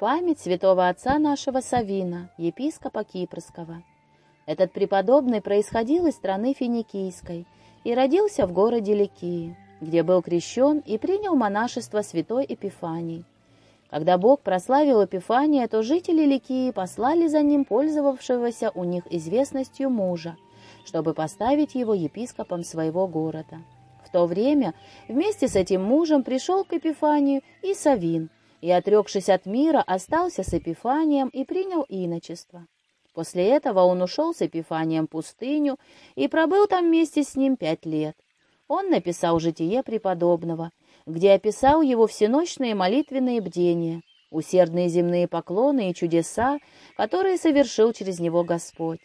Память святого отца нашего Савина, епископа Кипрского. Этот преподобный происходил из страны Финикийской и родился в городе Ликии, где был крещен и принял монашество святой Эпифании. Когда Бог прославил Эпифания, то жители Ликии послали за ним пользовавшегося у них известностью мужа, чтобы поставить его епископом своего города. В то время вместе с этим мужем пришел к Эпифанию и Савин, и, отрекшись от мира, остался с Эпифанием и принял иночество. После этого он ушел с Эпифанием в пустыню и пробыл там вместе с ним пять лет. Он написал житие преподобного, где описал его всеночные молитвенные бдения, усердные земные поклоны и чудеса, которые совершил через него Господь.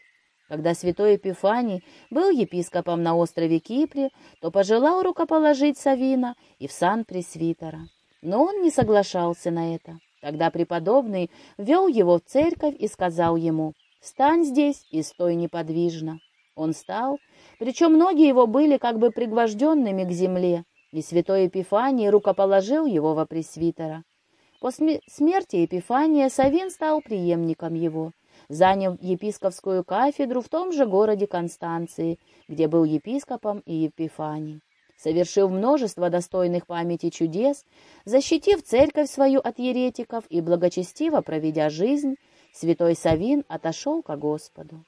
Когда святой Эпифаний был епископом на острове Кипре, то пожелал рукоположить Савина и в сан пресвитера. Но он не соглашался на это. Тогда преподобный ввел его в церковь и сказал ему, «Стань здесь и стой неподвижно». Он стал, причем ноги его были как бы пригвожденными к земле, и святой Епифаний рукоположил его во пресвитера. После смерти Епифания Савин стал преемником его, заняв епископскую кафедру в том же городе Констанции, где был епископом и Епифаний. Совершив множество достойных памяти чудес, защитив церковь свою от еретиков и благочестиво проведя жизнь, святой Савин отошел ко Господу.